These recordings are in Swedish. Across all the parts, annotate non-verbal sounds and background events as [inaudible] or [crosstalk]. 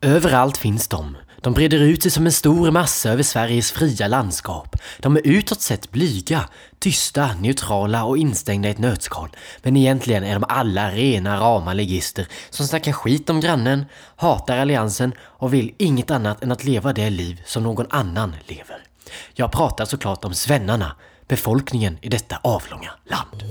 Överallt finns de. De breder ut sig som en stor massa över Sveriges fria landskap. De är utåt sett blyga, tysta, neutrala och instängda i ett nötskal. Men egentligen är de alla rena rama legister som snackar skit om grannen, hatar alliansen och vill inget annat än att leva det liv som någon annan lever. Jag pratar såklart om svennarna, befolkningen i detta avlånga land.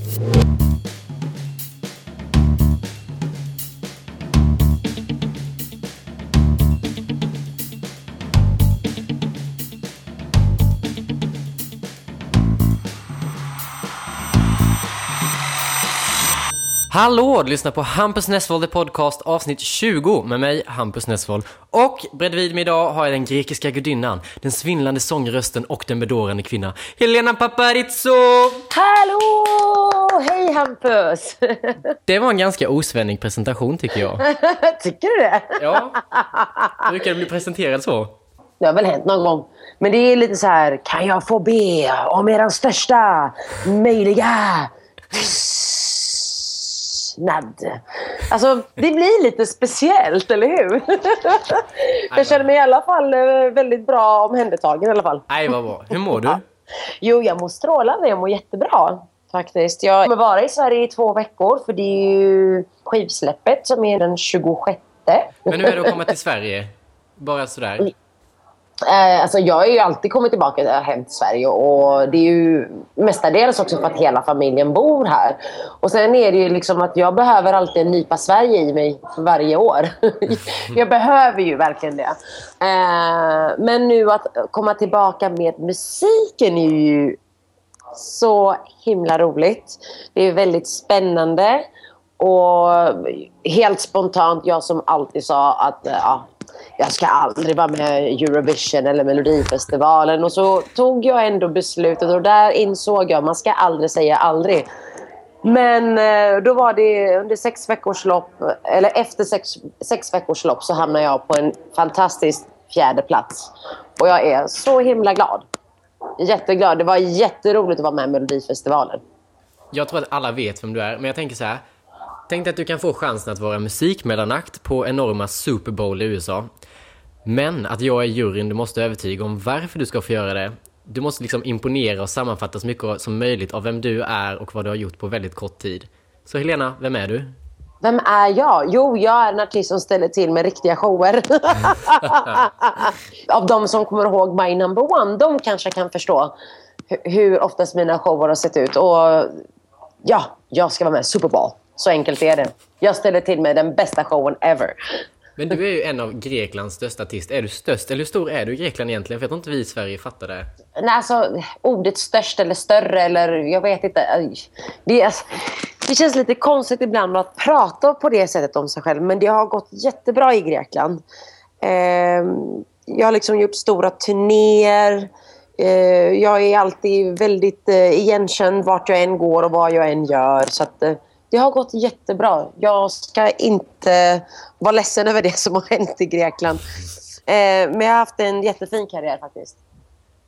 Hallå! Du lyssnar på Hampus Nessvold Podcast avsnitt 20 med mig, Hampus Nessvold. Och bredvid mig idag har jag den grekiska gudinnan, den svindlande sångrösten och den bedårande kvinnan, Helena Paparizou! Hallå! Hej Hampus! [laughs] Det var en ganska osvennig presentation tycker jag. [laughs] Tycker du det? Ja, brukar du bli presenterad så? Det har väl hänt någon gång. Men det är lite så här, kan jag få be om eran största möjliga tystnad? Alltså, det blir lite speciellt, eller hur? [laughs] jag känner mig i alla fall eh, väldigt bra omhändertagen i alla fall. Nej, vad bra. Hur mår du? Jo, jag mår strålande. Jag mår jättebra. Faktiskt. Jag kommer vara i Sverige i två veckor för det är ju skivsläppet som är den 26. Men hur är det att komma till Sverige? Bara sådär? [laughs] Eh, alltså jag har ju alltid kommit tillbaka eh, hem till Sverige och det är ju mestadels också för att hela familjen bor här. Och sen är det ju liksom att jag behöver alltid en nypa Sverige i mig varje år. [laughs] jag behöver ju verkligen det. Eh, men nu att komma tillbaka med musiken är ju så himla roligt. Det är väldigt spännande och helt spontant, jag som alltid sa att eh, ja, jag ska aldrig vara med i Eurovision eller Melodifestivalen. Och så tog jag ändå beslutet och där insåg jag att man ska aldrig säga aldrig. Men eh, då var det under sex veckors lopp, eller efter sex, sex veckors lopp så hamnade jag på en fantastisk fjärde plats. Och jag är så himla glad. Jätteglad. Det var jätteroligt att vara med i Melodifestivalen. Jag tror att alla vet vem du är, men jag tänker så här. Tänk dig att du kan få chansen att vara musikmellanakt på enorma Super Bowl i USA. Men att jag är juryn, du måste övertyga om varför du ska få göra det. Du måste liksom imponera och sammanfatta så mycket som möjligt av vem du är och vad du har gjort på väldigt kort tid. Så Helena, vem är du? Vem är jag? Jo, jag är en artist som ställer till med riktiga shower. [laughs] Av de som kommer ihåg My Number One, de kanske kan förstå hur oftast mina shower har sett ut. Och ja, jag ska vara med i Super Bowl. Så enkelt är det. Jag ställer till med den bästa showen ever. Men du är ju en av Greklands största artister. Är du störst? Eller hur stor är du i Grekland egentligen? För jag tror inte vi i Sverige fattar det. Nej, alltså ordet störst eller större eller jag vet inte. Det, är, det känns lite konstigt ibland att prata på det sättet om sig själv. Men det har gått jättebra i Grekland. Eh, jag har liksom gjort stora turnéer. Eh, jag är alltid väldigt eh, igenkänd vart jag än går och vad jag än gör. Så att, eh, det har gått jättebra. Jag ska inte vara ledsen över det som har hänt i Grekland. Eh, men jag har haft en jättefin karriär faktiskt.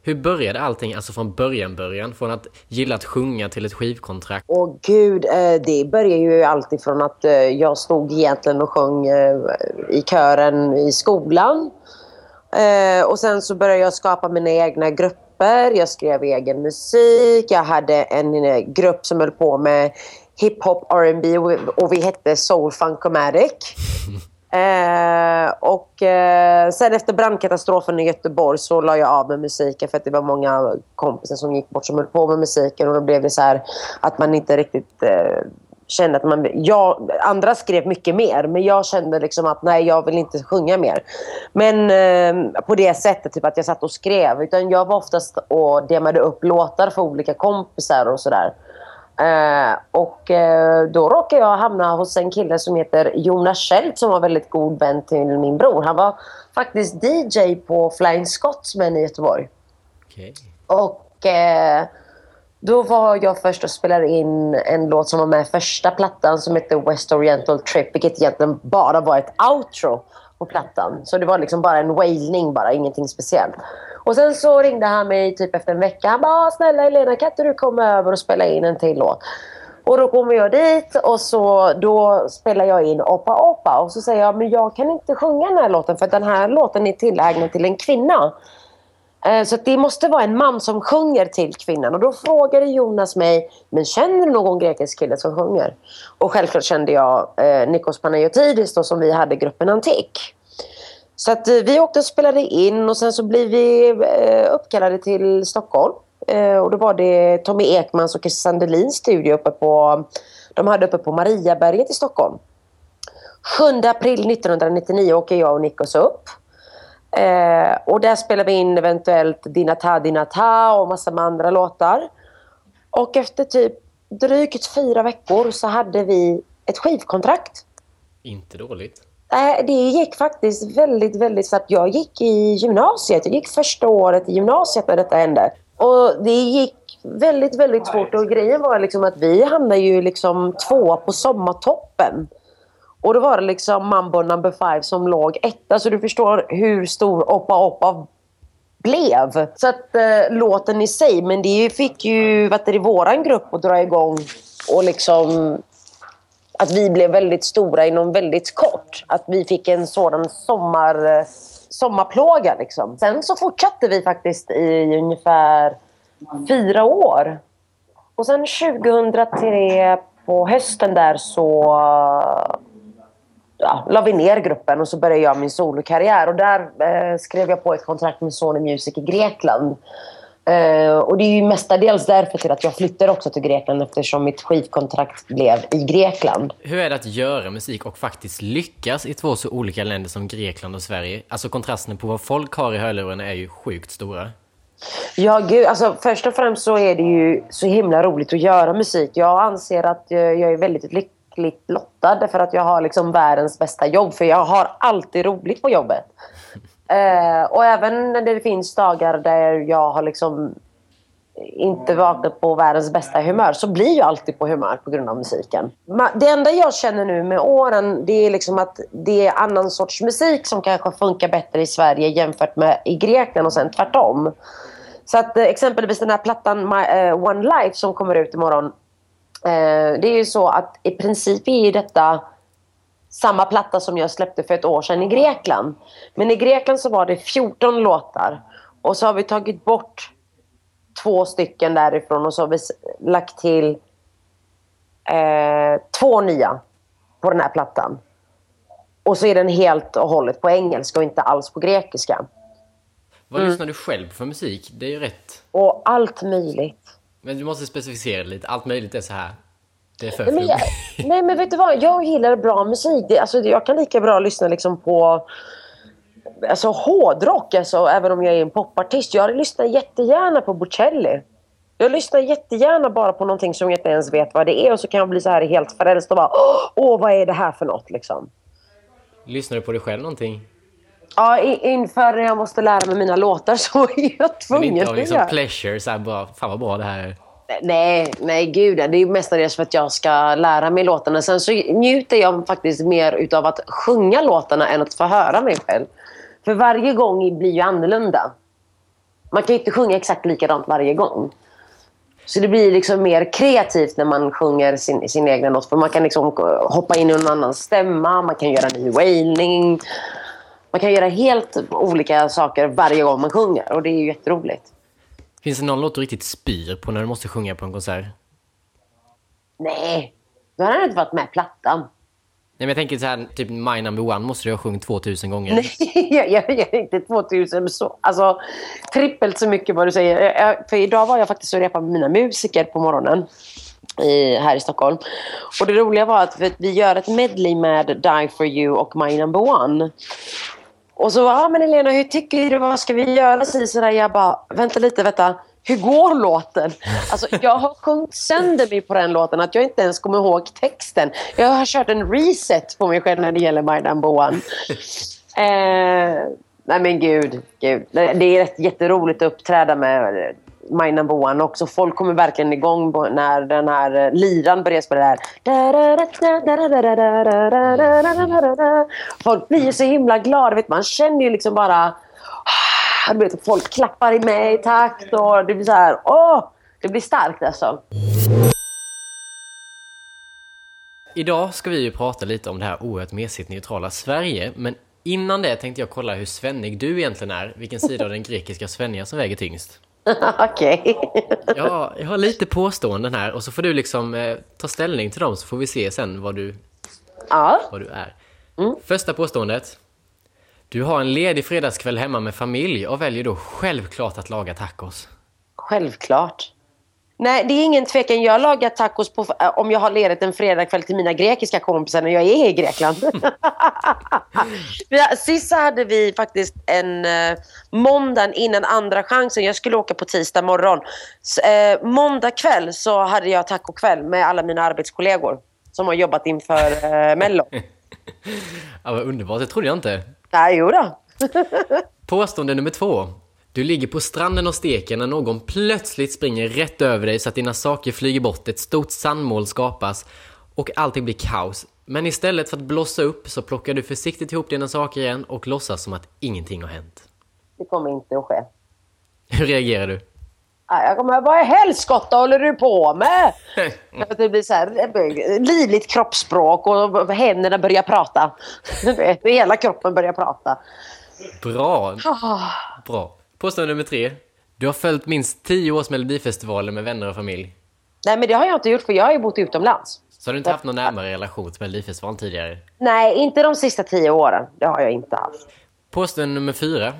Hur började allting, alltså från början början? Från att gilla att sjunga till ett skivkontrakt? Åh gud, eh, det började ju alltid från att eh, jag stod egentligen och sjöng i kören i skolan. Och sen så började jag skapa mina egna grupper. Jag skrev egen musik. Jag hade en grupp som höll på med hiphop, R&B och vi hette Soul Funkomatic. [laughs] eh, och eh, sen efter brandkatastrofen i Göteborg så la jag av med musiken för att det var många kompisar som gick bort som höll på med musiken och då blev det så här att man inte riktigt eh, kände att man... Jag, andra skrev mycket mer men jag kände liksom att nej, jag vill inte sjunga mer. Men eh, på det sättet typ att jag satt och skrev. Utan jag var oftast och demade upp låtar för olika kompisar och sådär. Eh, och eh, då råkade jag hamna hos en kille som heter Jonas Schelt som var väldigt god vän till min bror. Han var faktiskt DJ på Flying Scotsman i Göteborg. Okay. Och eh, då var jag först och spelade in en låt som var med första plattan som heter West Oriental Trip, vilket egentligen bara var ett outro på plattan. Så det var liksom bara en wailning, bara ingenting speciellt. Och sen så ringde han mig typ efter en vecka. Han bara, ah, snälla Elena kan inte du komma över och spela in en till låt? Och då kommer jag dit och så då spelar jag in Oppa Oppa och så säger jag men jag kan inte sjunga den här låten för den här låten är tillägnad till en kvinna. Eh, så det måste vara en man som sjunger till kvinnan. Och då frågade Jonas mig, men känner du någon grekisk kille som sjunger? Och självklart kände jag eh, Nikos Panayotidis då, som vi hade gruppen Antik. Så att eh, vi åkte och spelade in och sen så blev vi eh, uppkallade till Stockholm. Eh, och då var det Tommy Ekmans och Christer Sandelins studio uppe på, de hade uppe på Mariaberget i Stockholm. 7 april 1999 åker jag och Nikos upp. Eh, och där spelar vi in eventuellt Dina ta, dina ta och massa med andra låtar. Och efter typ drygt fyra veckor så hade vi ett skivkontrakt. Inte dåligt. Det gick faktiskt väldigt, väldigt snabbt. Jag gick i gymnasiet. Jag gick första året i gymnasiet när detta hände. Och det gick väldigt, väldigt fort. Och grejen var liksom att vi hamnade ju liksom två på sommartoppen. Och då var det liksom Mambo number five som låg etta. Så du förstår hur stor Oppa Oppa blev. Så att eh, låten i sig, men det fick ju vet du, våran grupp att dra igång och liksom att vi blev väldigt stora inom väldigt kort. Att vi fick en sådan sommar, sommarplåga. Liksom. Sen så fortsatte vi faktiskt i ungefär fyra år. Och sen 2003 på hösten där så ja, la vi ner gruppen och så började jag min solokarriär. Och där eh, skrev jag på ett kontrakt med Sony Music i Grekland. Uh, och det är ju mestadels därför till att jag flyttade också till Grekland eftersom mitt skivkontrakt blev i Grekland. Hur är det att göra musik och faktiskt lyckas i två så olika länder som Grekland och Sverige? Alltså kontrasten på vad folk har i hörlurarna är ju sjukt stora. Ja, gud. Alltså, först och främst så är det ju så himla roligt att göra musik. Jag anser att jag är väldigt lyckligt lottad för att jag har liksom världens bästa jobb. För jag har alltid roligt på jobbet. [laughs] Eh, och även när det finns dagar där jag har liksom inte vaknat på världens bästa humör så blir jag alltid på humör på grund av musiken. Det enda jag känner nu med åren det är liksom att det är annan sorts musik som kanske funkar bättre i Sverige jämfört med i Grekland och sen tvärtom. Så att eh, exempelvis den här plattan My, uh, One Life som kommer ut imorgon. Uh, det är ju så att i princip är detta samma platta som jag släppte för ett år sedan i Grekland. Men i Grekland så var det 14 låtar. Och så har vi tagit bort två stycken därifrån och så har vi lagt till eh, två nya på den här plattan. Och så är den helt och hållet på engelska och inte alls på grekiska. Vad mm. lyssnar du själv för musik? Det är ju rätt. Och allt möjligt. Men du måste specificera lite. Allt möjligt är så här. Det är för nej, men jag, [laughs] nej, men vet du vad? Jag gillar bra musik. Det, alltså, jag kan lika bra lyssna liksom på alltså, hårdrock, alltså, även om jag är en popartist. Jag lyssnar jättegärna på Bocelli. Jag lyssnar jättegärna bara på någonting som jag inte ens vet vad det är och så kan jag bli så här helt frälst och bara Åh, vad är det här för något liksom? Lyssnar du på dig själv någonting? Ja, inför när jag måste lära mig mina låtar [laughs] så är jag tvungen. Men inte av liksom pleasure, så här bara, fan vad bra det här är. Nej, nej gud. Det är mestadels för att jag ska lära mig låtarna. Sen så njuter jag faktiskt mer utav att sjunga låtarna än att få höra mig själv. För varje gång blir ju annorlunda. Man kan ju inte sjunga exakt likadant varje gång. Så det blir liksom mer kreativt när man sjunger sin, sin egna låt. För man kan liksom hoppa in i någon annan stämma, man kan göra en ny wailing. Man kan göra helt olika saker varje gång man sjunger och det är ju jätteroligt. Finns det någon låt du riktigt spyr på när du måste sjunga på en konsert? Nej, då har jag inte varit med plattan. Nej, men jag tänker så här, typ My Number One måste du ha sjungit 2000 gånger. Nej, [laughs] jag, jag, jag inte 2000, så, alltså trippelt så mycket vad du säger. Jag, för idag var jag faktiskt och repade med mina musiker på morgonen i, här i Stockholm. Och det roliga var att vi gör ett medley med Die For You och My Number One. Och så, ja men Elena hur tycker du, vad ska vi göra? Så sådär, jag bara, vänta lite, vänta. Hur går låten? Alltså, jag har sjungit sönder mig på den låten att jag inte ens kommer ihåg texten. Jag har kört en reset på mig själv när det gäller My Number One. [laughs] Eh, nej men gud, gud. Det är jätteroligt att uppträda med My Number One också. Folk kommer verkligen igång när den här liran börjar spela där. Folk blir så himla glada. Vet, man känner ju liksom bara... Du vet, folk klappar i mig i takt och det blir så här... Åh! Det blir starkt alltså. Idag ska vi ju prata lite om det här oerhört mesigt neutrala Sverige, men innan det tänkte jag kolla hur svennig du egentligen är. Vilken sida av den grekiska svenja som väger tyngst. [laughs] Okej. Ja, jag har lite påståenden här och så får du liksom eh, ta ställning till dem så får vi se sen vad du, Ja. vad du är. Första påståendet. Du har en ledig fredagskväll hemma med familj och väljer då självklart att laga tacos. Självklart. Nej, det är ingen tvekan. Jag lagar tacos på, äh, om jag har ledigt en fredagkväll till mina grekiska kompisar när jag är i Grekland. [laughs] Sist så hade vi faktiskt en eh, måndag innan andra chansen. Jag skulle åka på tisdag morgon. S- eh, måndag kväll så hade jag tacokväll med alla mina arbetskollegor som har jobbat inför eh, Mello. [laughs] Ja, vad underbart, det trodde jag inte. Nej, jo då. [laughs] Påstående nummer två. Du ligger på stranden och steker när någon plötsligt springer rätt över dig så att dina saker flyger bort, ett stort sandmål skapas och allting blir kaos. Men istället för att blossa upp så plockar du försiktigt ihop dina saker igen och låtsas som att ingenting har hänt. Det kommer inte att ske. Hur reagerar du? Jag kommer, vad i helskotta håller du på med? [laughs] Att Det blir så här, livligt kroppsspråk och händerna börjar prata. [laughs] Hela kroppen börjar prata. Bra, Ah, bra. Påstående nummer tre. Du har följt minst tio års Melodifestivaler med vänner och familj. Nej, men det har jag inte gjort för jag har ju bott utomlands. Så har du inte haft någon närmare relation till Melodifestivalen tidigare? Nej, inte de sista tio åren. Det har jag inte haft. Påstående nummer fyra.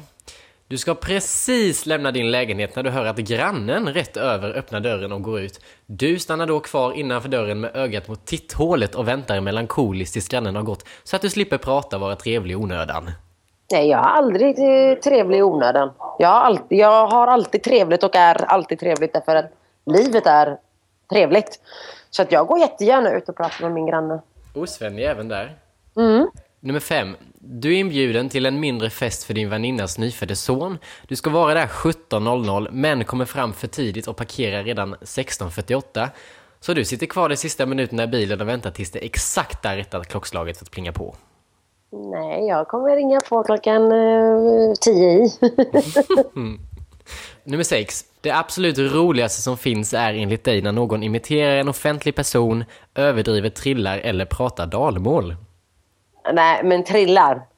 Du ska precis lämna din lägenhet när du hör att grannen rätt över öppnar dörren och går ut. Du stannar då kvar innanför dörren med ögat mot titthålet och väntar melankoliskt tills grannen har gått så att du slipper prata och vara trevlig i onödan. Nej, jag har aldrig eh, trevlig i onödan. Jag har, alltid, jag har alltid trevligt och är alltid trevligt därför att livet är trevligt. Så att jag går jättegärna ut och pratar med min granne. Osvennig även där. Mm. Nummer fem. Du är inbjuden till en mindre fest för din väninnas nyfödde son. Du ska vara där 17.00 men kommer fram för tidigt och parkerar redan 16.48. Så du sitter kvar de sista minuterna i bilen och väntar tills det exakt där rätta klockslaget för att plinga på. Nej, jag kommer ringa på klockan eh, tio i. Nummer 6. Det absolut roligaste som finns är enligt dig när någon imiterar en offentlig person, överdriver trillar eller pratar dalmål. Nej, men trillar.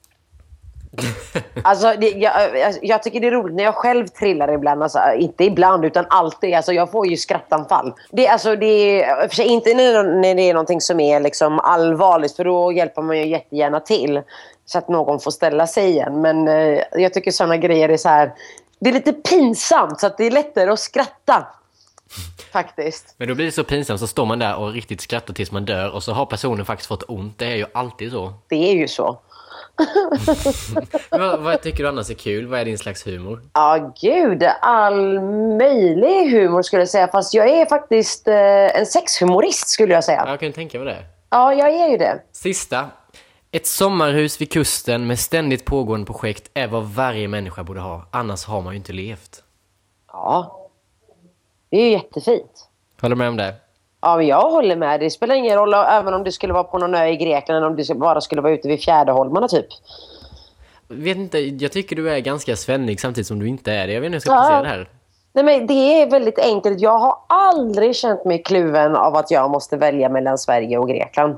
[laughs] Alltså, det, jag, jag- jag tycker det är roligt när jag själv trillar ibland. Alltså, inte ibland, utan alltid. Alltså, jag får ju skrattanfall. Det, alltså, det är, för sig inte när, när det är någonting som är liksom allvarligt, för då hjälper man ju jättegärna till. Så att någon får ställa sig igen. Men eh, jag tycker sådana grejer är så här... Det är lite pinsamt, så att det är lättare att skratta. [laughs] Faktiskt. Men då blir det så pinsamt så står man där och riktigt skrattar tills man dör och så har personen faktiskt fått ont. Det är ju alltid så. Det är ju så. [laughs] Vad, vad tycker du annars är kul? Vad är din slags humor? Ja, gud. All möjlig humor skulle jag säga. Fast jag är faktiskt eh, en sexhumorist skulle jag säga. Jag kan tänka mig det. Ja, jag är ju det. Sista. Ett sommarhus vid kusten med ständigt pågående projekt är vad varje människa borde ha. Annars har man ju inte levt. Ja. Det är ju jättefint. Håller du med om det? Ja, jag håller med. Det spelar ingen roll även om det skulle vara på någon ö i Grekland eller om det bara skulle vara ute vid Fjäderholmarna typ. Vet inte, jag tycker du är ganska svennig samtidigt som du inte är det. Jag vet inte hur jag ska Ja. placera det här. Nej, men det är väldigt enkelt. Jag har aldrig känt mig kluven av att jag måste välja mellan Sverige och Grekland.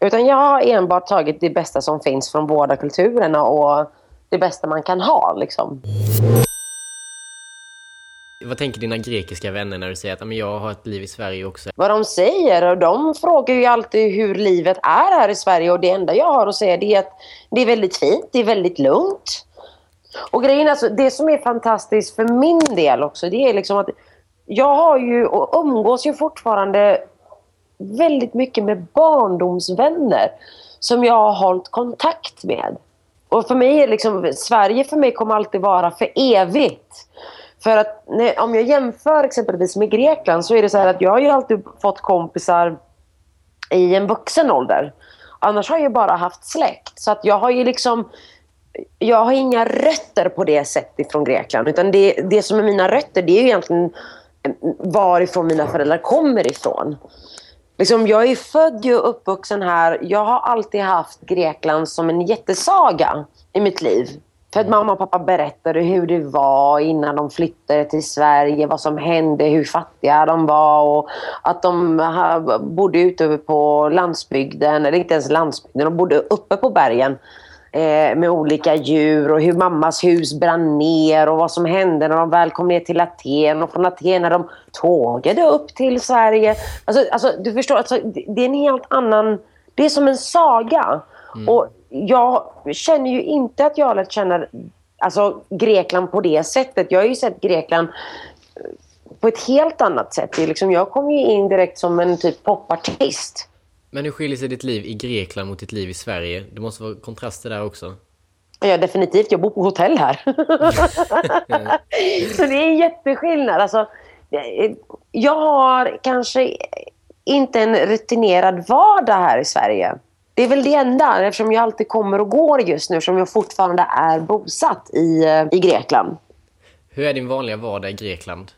Utan jag har enbart tagit det bästa som finns från båda kulturerna och det bästa man kan ha. Liksom. Vad tänker dina grekiska vänner när du säger att jag har ett liv i Sverige också? vad de säger. De frågar ju alltid hur livet är här i Sverige och det enda jag har att säga det är att det är väldigt fint, det är väldigt lugnt. Och grejen alltså, det som är fantastiskt för min del också det är liksom att jag har ju och umgås ju fortfarande väldigt mycket med barndomsvänner som jag har hållit kontakt med. Och för mig är liksom, Sverige för mig kommer alltid vara för evigt. För att när, om jag jämför exempelvis med Grekland så är det så här att jag har ju alltid fått kompisar i en vuxen ålder. Annars har jag bara haft släkt. Så att jag har ju liksom jag har inga rötter på det sättet från Grekland. Utan det, det som är mina rötter det är ju egentligen eh, varifrån mina föräldrar kommer ifrån. Liksom, jag är född och uppvuxen här. Jag har alltid haft Grekland som en jättesaga i mitt liv. För att mamma och pappa berättade hur det var innan de flyttade till Sverige, vad som hände, hur fattiga de var och att de bodde ute på landsbygden, eller inte ens landsbygden, de bodde uppe på bergen eh, med olika djur och hur mammas hus brann ner och vad som hände när de väl kom ner till Aten och från Aten när de tågade upp till Sverige. Alltså, alltså, du förstår, alltså, det är en helt annan... Det är som en saga. Och jag känner ju inte att jag har lärt känna alltså, Grekland på det sättet. Jag har ju sett Grekland eh, på ett helt annat sätt. Det är liksom, jag kom ju in direkt som en typ popartist. Men hur skiljer sig ditt liv i Grekland mot ditt liv i Sverige? Det måste vara kontraster där också. Ja, definitivt. Jag bor på hotell här. [laughs] Så det är en jätteskillnad. Alltså, jag har kanske inte en rutinerad vardag här i Sverige. Det är väl det enda, eftersom jag alltid kommer och går just nu, eftersom jag fortfarande är bosatt i, eh, i Grekland. Hur är din vanliga vardag i Grekland?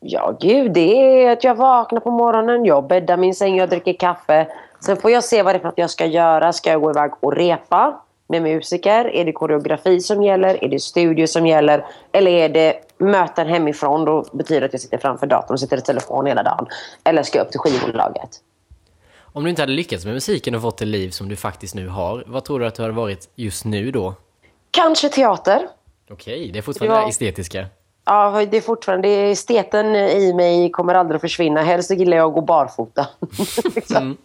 Ja, gud, det är att jag vaknar på morgonen, jag bäddar min säng, jag dricker kaffe. Sen får jag se vad det är för att jag ska göra. Ska jag gå iväg och repa med musiker? Är det koreografi som gäller? Är det studio som gäller? Eller är det möten hemifrån? Då betyder det att jag sitter framför datorn och sitter i telefon hela dagen. Eller ska jag upp till skivbolaget? Om du inte hade lyckats med musiken och fått det liv som du faktiskt nu har, vad tror du att du hade varit just nu då? Kanske teater. Okej, det är fortfarande Det var- estetiska. Ja, det är fortfarande... Det är esteten i mig kommer aldrig att försvinna. Helst gillar jag att gå barfota. [laughs] liksom.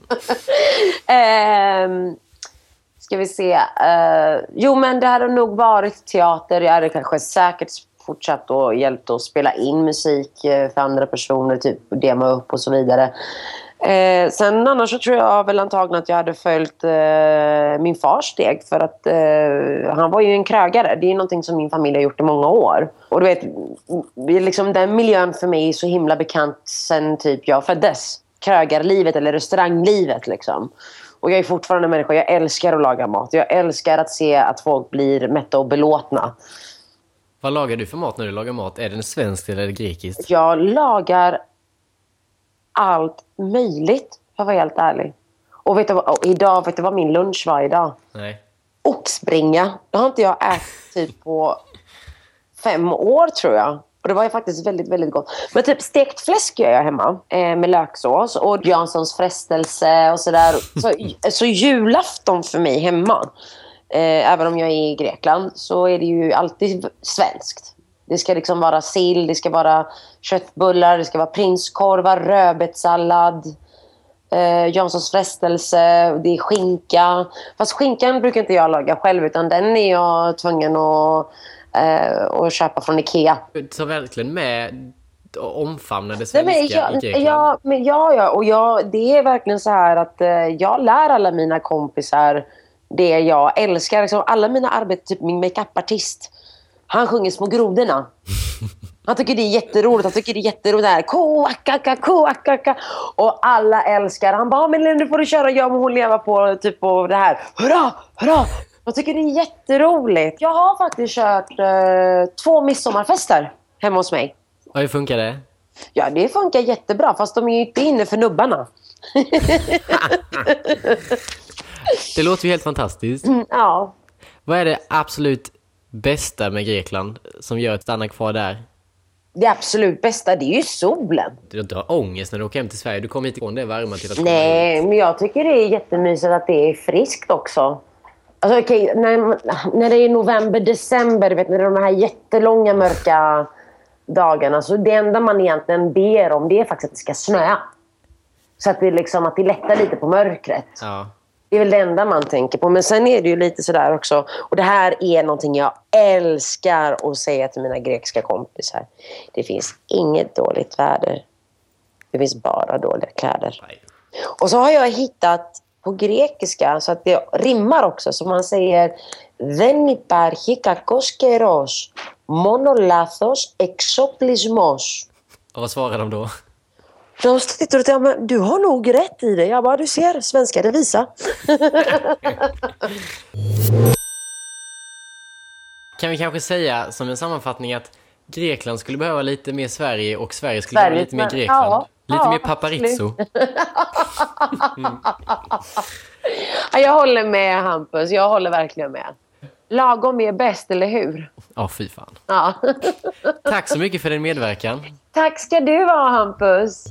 [laughs] Ehm, ska vi se. Eh, jo, men det hade nog varit teater. Jag hade kanske säkert fortsatt och hjälpt att spela in musik eh, för andra personer, typ dema upp och så vidare. Eh, sen annars så tror jag väl antagligen att jag hade följt eh, min fars steg för att eh, han var ju en krögare. Det är någonting som min familj har gjort i många år. Och du vet, liksom den miljön för mig är så himla bekant sen typ jag föddes. Krögarlivet eller restauranglivet liksom. Och jag är fortfarande en människa. Jag älskar att laga mat. Jag älskar att se att folk blir mätta och belåtna. Vad lagar du för mat när du lagar mat? Är den svensk eller grekiskt? Jag lagar allt möjligt, för att vara helt ärlig. Och vet du vad, och idag, vet du vad min lunch var idag? Nej. Oxbringa. Det har inte jag ätit typ på fem år tror jag. Och det var ju faktiskt väldigt, väldigt gott. Men typ stekt fläsk gör jag hemma eh, med löksås och Janssons frestelse och sådär. Så, så julafton för mig hemma, eh, även om jag är i Grekland, så är det ju alltid svenskt. Det ska liksom vara sill, det ska vara köttbullar, det ska vara prinskorvar, rödbetssallad. Eh, Janssons frestelse, det är skinka. Fast skinkan brukar inte jag laga själv utan den är jag tvungen att, eh, att köpa från Ikea. Du tar verkligen med och omfamnar det Nej, svenska men jag, i ja, men ja, ja, och jag, det är verkligen så här att eh, jag lär alla mina kompisar det jag älskar. Liksom, alla mina arbeten, typ min makeupartist, han sjunger Små grodorna. Han tycker det är jätteroligt. Han tycker det är jätteroligt. Här, koakaka, koakaka. Och alla älskar. Han bara, men nu får du köra Jag må hon leva på, typ på det här. Hurra, hurra. Jag tycker det är jätteroligt. Jag har faktiskt kört eh, två midsommarfester hemma hos mig. Ja, hur funkar det? Ja, det funkar jättebra. Fast de är ju inte inne för nubbarna. [laughs] Det låter ju helt fantastiskt. Ja. Vad är det absolut bästa med Grekland som gör att stanna kvar där? Det absolut bästa, det är ju solen. Du har ångest när du åker hem till Sverige. Du kommer hit ifrån det varma till att komma Nej, hit. men jag tycker det är jättemysigt att det är friskt också. Alltså, okej, när, när det är november, december, vet, när det är de här jättelånga mörka dagarna. Så det enda man egentligen ber om det är faktiskt att det ska snöa. Så att det, liksom, att det lättar lite på mörkret. Ja. Det är väl det enda man tänker på. Men sen är det ju lite sådär också. Och det här är någonting jag älskar att säga till mina grekiska kompisar. Det finns inget dåligt väder. Det finns bara dåliga kläder. Nej. Och så har jag hittat på grekiska så att det rimmar också. Så man säger Δεν υπάρχει κακός καιρός. Μόνο λάθος εξοπλισμός. Och vad svarar de då? De tittar och säger, men du har nog rätt i det. Jag bara, du ser, svenska det visar. [laughs] Kan vi kanske säga som en sammanfattning att Grekland skulle behöva lite mer Sverige och Sverige skulle behöva Sverige, lite mer Grekland. ja, lite ja, mer paparizzo. [laughs] Ja, jag håller med Hampus, jag håller verkligen med. Lagom är bäst, eller hur? Ja, fy fan. Ja. Tack så mycket för din medverkan. Tack ska du ha, Hampus.